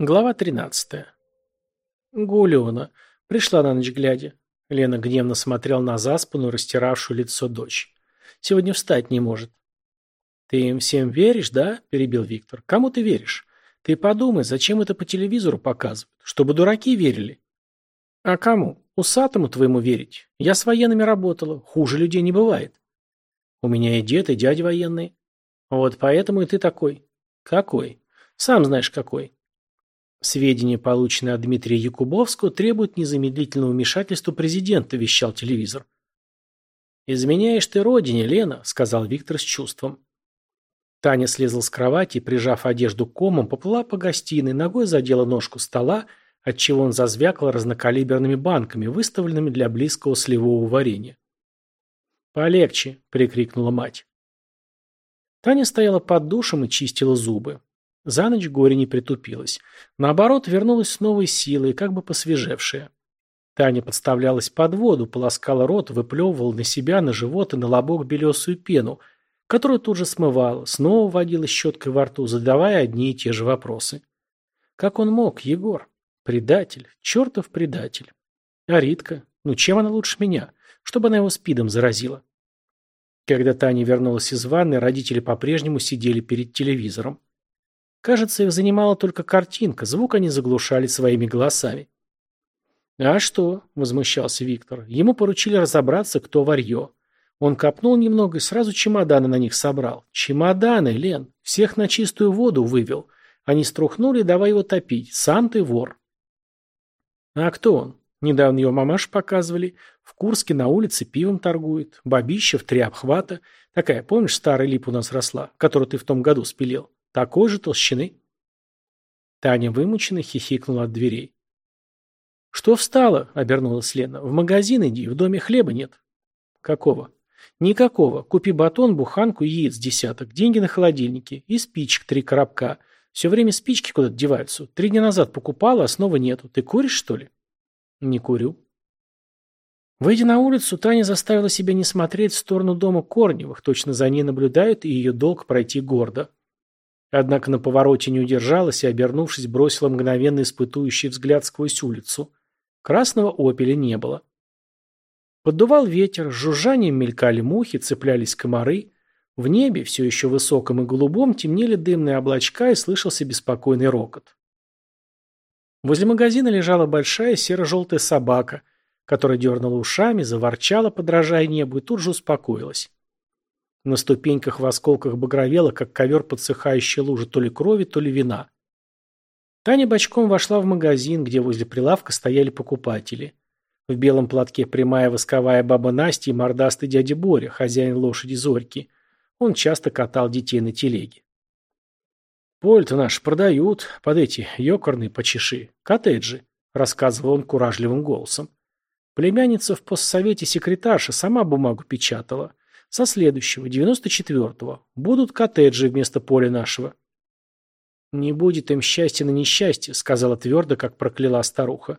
Глава 13. Гулиона пришла на ночь глядя. Лена гневно смотрел на заспанную, растиравшую лицо дочь. «Сегодня встать не может». «Ты им всем веришь, да?» – перебил Виктор. «Кому ты веришь? Ты подумай, зачем это по телевизору показывают? Чтобы дураки верили». «А кому? Усатому твоему верить? Я с военными работала. Хуже людей не бывает». «У меня и дед, и дядя военные». «Вот поэтому и ты такой». «Какой? Сам знаешь, какой. Сведения, полученные от Дмитрия Якубовского, требуют незамедлительного вмешательства президента, вещал телевизор. «Изменяешь ты родине, Лена», — сказал Виктор с чувством. Таня слезла с кровати, прижав одежду комом, поплыла по гостиной, ногой задела ножку стола, отчего он зазвякал разнокалиберными банками, выставленными для близкого сливового варенья. «Полегче!» — прикрикнула мать. Таня стояла под душем и чистила зубы. За ночь горе не притупилось. Наоборот, вернулась с новой силой, как бы посвежевшая. Таня подставлялась под воду, полоскала рот, выплевывала на себя, на живот и на лобок белесую пену, которую тут же смывала, снова водила щеткой во рту, задавая одни и те же вопросы. Как он мог, Егор? Предатель, чертов предатель. А Ритка? Ну чем она лучше меня? Чтобы она его спидом заразила. Когда Таня вернулась из ванной, родители по-прежнему сидели перед телевизором. Кажется, их занимала только картинка, звук они заглушали своими голосами. «А что?» – возмущался Виктор. Ему поручили разобраться, кто варьё. Он копнул немного и сразу чемоданы на них собрал. «Чемоданы, Лен! Всех на чистую воду вывел. Они струхнули, давай его топить. Сам ты вор!» «А кто он?» Недавно ее мамаш показывали. В Курске на улице пивом торгует. Бабища в три обхвата. Такая, помнишь, старый лип у нас росла, которую ты в том году спилил? Такой же толщины. Таня вымученно хихикнула от дверей. «Что встала?» — обернулась Лена. «В магазин иди, в доме хлеба нет». «Какого?» «Никакого. Купи батон, буханку, яиц десяток, деньги на холодильнике и спичек три коробка. Все время спички куда-то деваются. Три дня назад покупала, а снова нету. Ты куришь, что ли?» «Не курю». Выйдя на улицу, Таня заставила себя не смотреть в сторону дома Корневых. Точно за ней наблюдают, и ее долг пройти гордо. Однако на повороте не удержалась и, обернувшись, бросила мгновенно испытующий взгляд сквозь улицу. Красного опеля не было. Поддувал ветер, с жужжанием мелькали мухи, цеплялись комары. В небе, все еще высоком и голубом, темнели дымные облачка и слышался беспокойный рокот. Возле магазина лежала большая серо-желтая собака, которая дернула ушами, заворчала, подражая небу, и тут же успокоилась. На ступеньках в осколках багровело, как ковер подсыхающей лужи то ли крови, то ли вина. Таня бочком вошла в магазин, где возле прилавка стояли покупатели. В белом платке прямая восковая баба Настя и мордастый дядя Боря, хозяин лошади Зорьки. Он часто катал детей на телеге. «Поль-то наш продают под эти ёкарные почеши, коттеджи», рассказывал он куражливым голосом. Племянница в постсовете секретарша сама бумагу печатала. Со следующего, 94-го, будут коттеджи вместо поля нашего». «Не будет им счастья на несчастье», — сказала твердо, как прокляла старуха.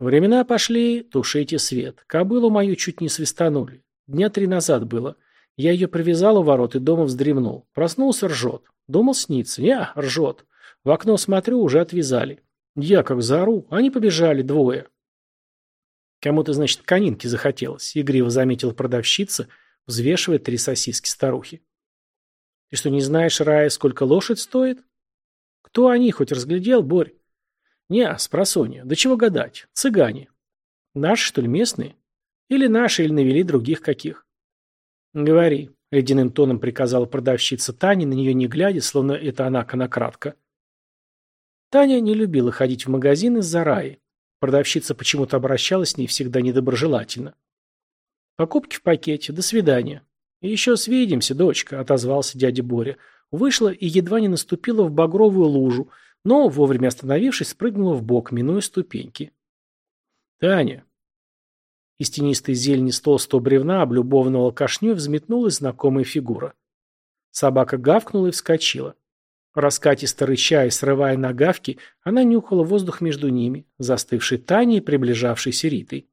«Времена пошли, тушите свет. Кобылу мою чуть не свистанули. Дня три назад было. Я ее привязал у ворот и дома вздремнул. Проснулся, ржет. Думал, снится. Я, ржет. В окно смотрю, уже отвязали. Я как заору. Они побежали, двое». «Кому-то, значит, конинки захотелось», — игриво заметила продавщица — взвешивая три сосиски старухи. «Ты что, не знаешь, Рая, сколько лошадь стоит?» «Кто они, хоть разглядел, Борь?» «Не, а спросонья, да чего гадать, цыгане. Наши, что ли, местные? Или наши, или навели других каких?» «Говори», — ледяным тоном приказала продавщица Таня, на нее не глядя, словно это она конократка. Таня не любила ходить в магазин из-за Раи. Продавщица почему-то обращалась с ней всегда недоброжелательно. Покупки в пакете. До свидания. Еще свидимся, дочка, отозвался дядя Боря. Вышла и едва не наступила в багровую лужу, но, вовремя остановившись, спрыгнула в бок, минуя ступеньки. Таня. Из тенистой зелени с толстого бревна, облюбованного кошню, взметнулась знакомая фигура. Собака гавкнула и вскочила. Раскатисто рыча и срывая нагавки, она нюхала воздух между ними, застывшей Таней и приближавшейся Ритой.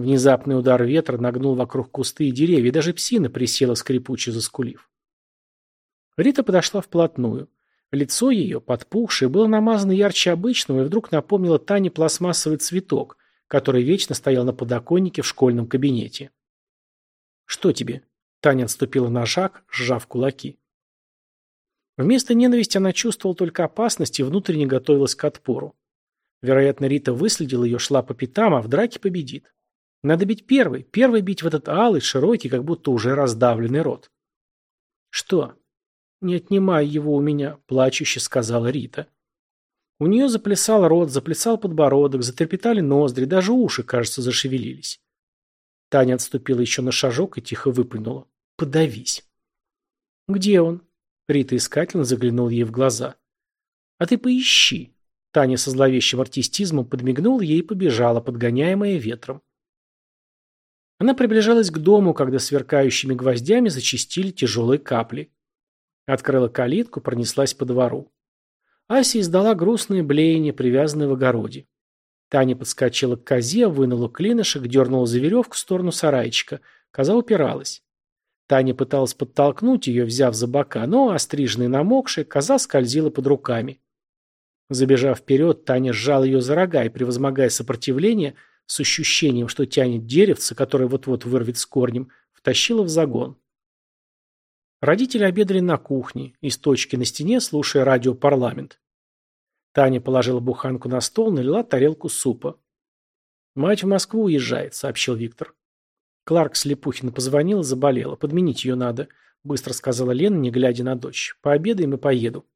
Внезапный удар ветра нагнул вокруг кусты и деревья, даже псина присела скрипуче заскулив. Рита подошла вплотную. Лицо ее, подпухшее, было намазано ярче обычного и вдруг напомнило Тане пластмассовый цветок, который вечно стоял на подоконнике в школьном кабинете. «Что тебе?» Таня отступила на шаг, сжав кулаки. Вместо ненависти она чувствовала только опасность и внутренне готовилась к отпору. Вероятно, Рита выследила ее, шла по пятам, а в драке победит. Надо бить первый. Первый бить в этот алый, широкий, как будто уже раздавленный рот. «Что?» «Не отнимай его у меня», — плачуще сказала Рита. У нее заплясал рот, заплясал подбородок, затрепетали ноздри, даже уши, кажется, зашевелились. Таня отступила еще на шажок и тихо выплюнула. «Подавись». «Где он?» Рита искательно заглянула ей в глаза. «А ты поищи». Таня со зловещим артистизмом подмигнула ей и побежала, подгоняемая ветром. Она приближалась к дому, когда сверкающими гвоздями зачистили тяжелые капли. Открыла калитку, пронеслась по двору. Ася издала грустное блеяние, привязанное в огороде. Таня подскочила к козе, вынула клинышек, дернула за веревку в сторону сарайчика. Коза упиралась. Таня пыталась подтолкнуть ее, взяв за бока, но, остриженная намокшая, коза скользила под руками. Забежав вперед, Таня сжала ее за рога и, превозмогая сопротивление, с ощущением, что тянет деревце, которое вот-вот вырвет с корнем, втащила в загон. Родители обедали на кухне, из точки на стене, слушая радиопарламент. Таня положила буханку на стол, налила тарелку супа. «Мать в Москву уезжает», — сообщил Виктор. Кларк Слепухина позвонила, заболела. «Подменить ее надо», — быстро сказала Лена, не глядя на дочь. «Пообедаем и поеду».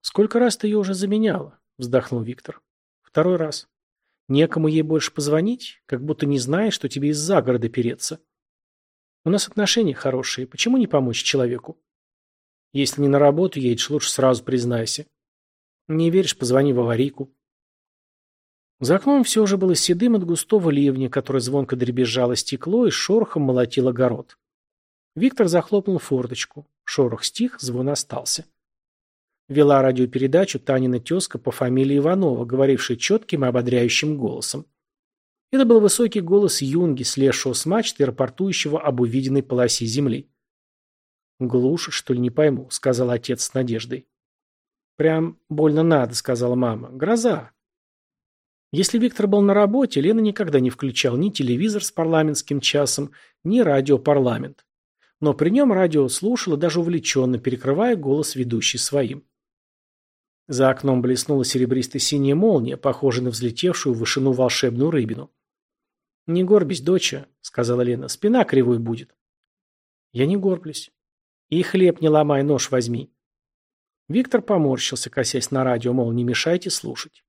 «Сколько раз ты ее уже заменяла?» — вздохнул Виктор. «Второй раз». Некому ей больше позвонить, как будто не знаешь, что тебе из-за города переться. У нас отношения хорошие, почему не помочь человеку? Если не на работу едешь, лучше сразу признайся. Не веришь, позвони в аварийку. За окном все уже было седым от густого ливня, который звонко дребезжало стекло и шорохом молотил огород. Виктор захлопнул форточку. Шорох стих, звон остался вела радиопередачу Танина тезка по фамилии Иванова, говорившая четким и ободряющим голосом. Это был высокий голос Юнги, слезшего с мачты и рапортующего об увиденной полосе земли. «Глушь, что ли, не пойму», — сказал отец с надеждой. «Прям больно надо», — сказала мама. «Гроза». Если Виктор был на работе, Лена никогда не включал ни телевизор с парламентским часом, ни радио «Парламент». Но при нем радио слушала даже увлеченно, перекрывая голос ведущей своим. За окном блеснула серебристо-синяя молния, похожая на взлетевшую в вышину волшебную рыбину. «Не горбись, доча», — сказала Лена, — «спина кривой будет». «Я не горблюсь». «И хлеб не ломай, нож возьми». Виктор поморщился, косясь на радио, мол, не мешайте слушать.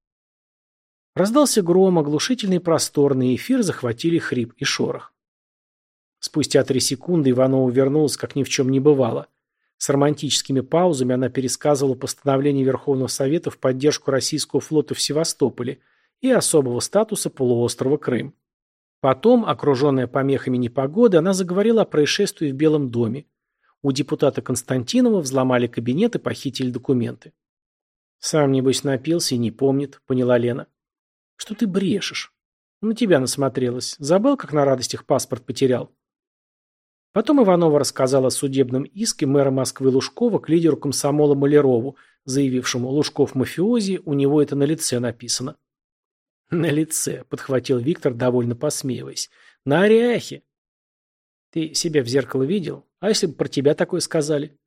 Раздался гром, оглушительный просторный эфир захватили хрип и шорох. Спустя три секунды Иванова вернулась, как ни в чем не бывало — с романтическими паузами она пересказывала постановление Верховного Совета в поддержку российского флота в Севастополе и особого статуса полуострова Крым. Потом, окруженная помехами непогоды, она заговорила о происшествии в Белом доме. У депутата Константинова взломали кабинет и похитили документы. «Сам, небось, напился и не помнит», — поняла Лена. «Что ты брешешь? На тебя насмотрелась. Забыл, как на радостях паспорт потерял?» Потом Иванова рассказала о судебном иске мэра Москвы Лужкова к лидеру комсомола Малярову, заявившему «Лужков мафиози, у него это на лице написано». «На лице», — подхватил Виктор, довольно посмеиваясь. «На аряхе». «Ты себя в зеркало видел? А если бы про тебя такое сказали?»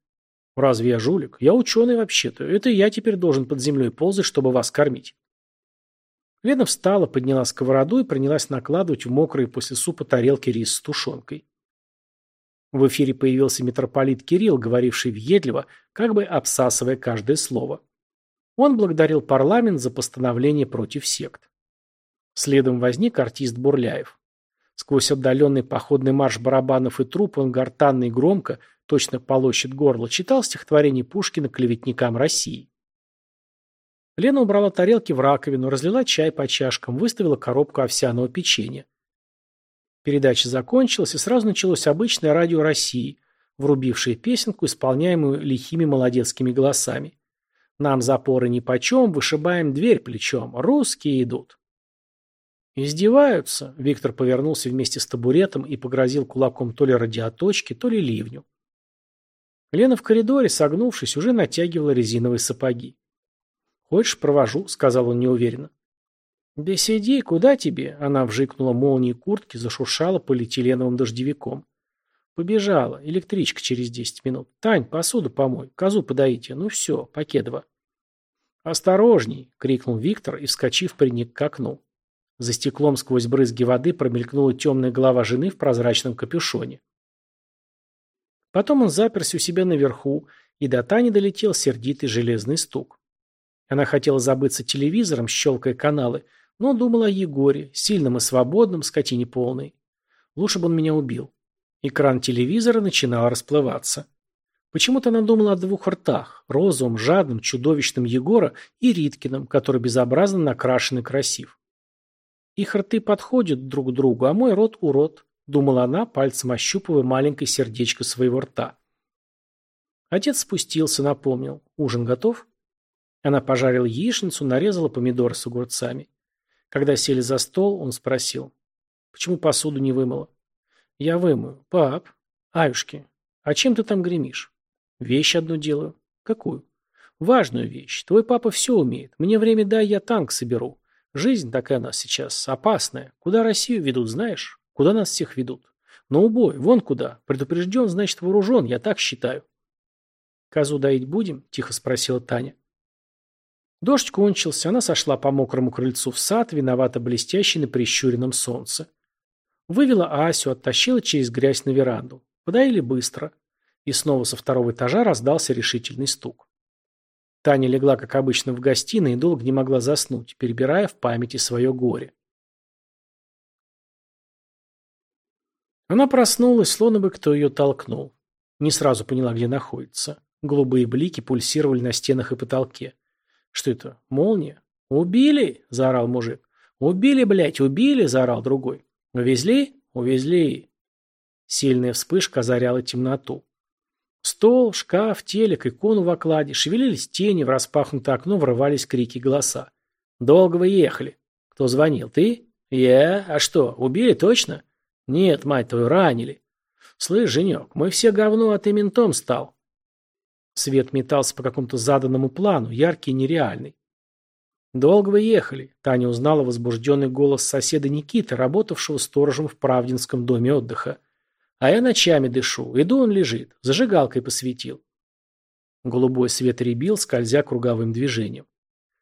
«Разве я жулик? Я ученый вообще-то. Это я теперь должен под землей ползать, чтобы вас кормить». Лена встала, подняла сковороду и принялась накладывать в мокрые после супа тарелки рис с тушенкой. В эфире появился митрополит Кирилл, говоривший въедливо, как бы обсасывая каждое слово. Он благодарил парламент за постановление против сект. Следом возник артист Бурляев. Сквозь отдаленный походный марш барабанов и труп он гортанно и громко, точно полощет горло, читал стихотворение Пушкина клеветникам России. Лена убрала тарелки в раковину, разлила чай по чашкам, выставила коробку овсяного печенья. Передача закончилась, и сразу началось обычное радио России, врубившее песенку, исполняемую лихими молодецкими голосами. Нам запоры нипочем, вышибаем дверь плечом, русские идут. «Издеваются?» — Виктор повернулся вместе с табуретом и погрозил кулаком то ли радиоточки, то ли ливню. Лена в коридоре, согнувшись, уже натягивала резиновые сапоги. «Хочешь, провожу», — сказал он неуверенно. «Беседи, куда тебе?» — она вжикнула молнией куртки, зашуршала полиэтиленовым дождевиком. «Побежала. Электричка через десять минут. Тань, посуду помой. Козу подоите. Ну все, покедва». «Осторожней!» — крикнул Виктор и, вскочив, приник к окну. За стеклом сквозь брызги воды промелькнула темная голова жены в прозрачном капюшоне. Потом он заперся у себя наверху, и до Тани долетел сердитый железный стук. Она хотела забыться телевизором, щелкая каналы, но он думал о Егоре, сильном и свободном, скотине полной. Лучше бы он меня убил. Экран телевизора начинал расплываться. Почему-то она думала о двух ртах – розовом, жадном, чудовищном Егора и Риткином, который безобразно накрашен и красив. Их рты подходят друг к другу, а мой рот – урод, думала она, пальцем ощупывая маленькое сердечко своего рта. Отец спустился, напомнил. Ужин готов? Она пожарила яичницу, нарезала помидоры с огурцами. Когда сели за стол, он спросил. «Почему посуду не вымыла?» «Я вымою. Пап. Аюшки. А чем ты там гремишь?» «Вещь одну делаю». «Какую?» «Важную вещь. Твой папа все умеет. Мне время дай, я танк соберу. Жизнь такая у нас сейчас опасная. Куда Россию ведут, знаешь? Куда нас всех ведут? На убой. Вон куда. Предупрежден, значит вооружен. Я так считаю». «Козу доить будем?» – тихо спросила Таня. Дождь кончился, она сошла по мокрому крыльцу в сад, виновато блестящий на прищуренном солнце. Вывела Асю, оттащила через грязь на веранду. Подоили быстро. И снова со второго этажа раздался решительный стук. Таня легла, как обычно, в гостиной и долго не могла заснуть, перебирая в памяти свое горе. Она проснулась, словно бы кто ее толкнул. Не сразу поняла, где находится. Голубые блики пульсировали на стенах и потолке. Что это? молния? Убили, заорал мужик. Убили, блять, убили, заорал другой. Увезли? Увезли. Сильная вспышка озаряла темноту. Стол, шкаф, телек, икону в окладе, шевелились тени, в распахнутое окно врывались крики голоса. «Долго вы ехали?» «Кто звонил? Ты?» «Я? А что, убили точно?» «Нет, мать твою, ранили». «Слышь, Женек, мы все говно, а ты ментом стал». Свет метался по какому-то заданному плану, яркий и нереальный. Долго вы ехали, Таня узнала возбужденный голос соседа Никиты, работавшего сторожем в Правдинском доме отдыха. А я ночами дышу, иду он лежит, зажигалкой посветил. Голубой свет рябил, скользя круговым движением.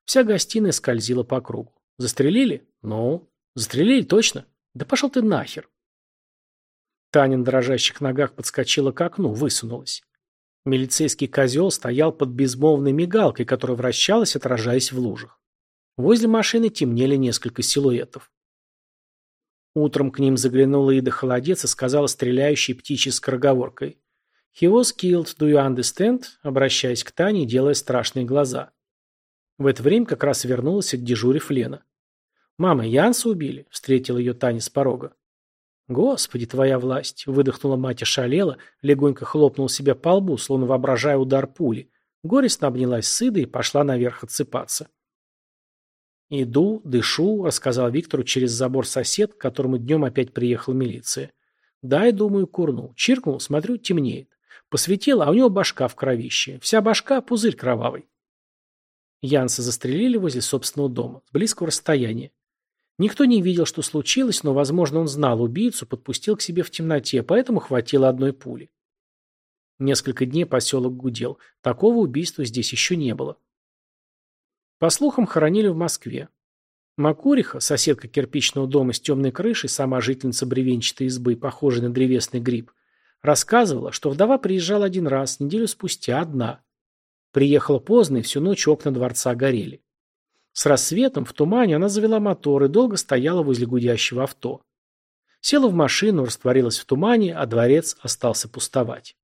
Вся гостиная скользила по кругу. Застрелили? Ну, застрелили точно. Да пошел ты нахер. Таня на дрожащих ногах подскочила к окну, высунулась. Милицейский козел стоял под безмолвной мигалкой, которая вращалась, отражаясь в лужах. Возле машины темнели несколько силуэтов. Утром к ним заглянула Ида Холодец и сказала стреляющей птичьей скороговоркой. «He was killed, do you understand?» обращаясь к Тане, делая страшные глаза. В это время как раз вернулась от дежурив Лена. «Мама, Янса убили?» – встретила ее Таня с порога. Господи, твоя власть! — выдохнула мать и шалела, легонько хлопнул себе по лбу, словно воображая удар пули. Горестно обнялась сыда и пошла наверх отсыпаться. «Иду, дышу», — рассказал Виктору через забор сосед, к которому днем опять приехала милиция. «Дай, думаю, курнул, Чиркнул, смотрю, темнеет. Посветил, а у него башка в кровище. Вся башка — пузырь кровавый. Янса застрелили возле собственного дома, с близкого расстояния. Никто не видел, что случилось, но, возможно, он знал убийцу, подпустил к себе в темноте, поэтому хватило одной пули. Несколько дней поселок гудел. Такого убийства здесь еще не было. По слухам, хоронили в Москве. Макуриха, соседка кирпичного дома с темной крышей, сама жительница бревенчатой избы, похожей на древесный гриб, рассказывала, что вдова приезжала один раз, неделю спустя одна. Приехала поздно, и всю ночь окна дворца горели. С рассветом в тумане она завела мотор и долго стояла возле гудящего авто. Села в машину, растворилась в тумане, а дворец остался пустовать.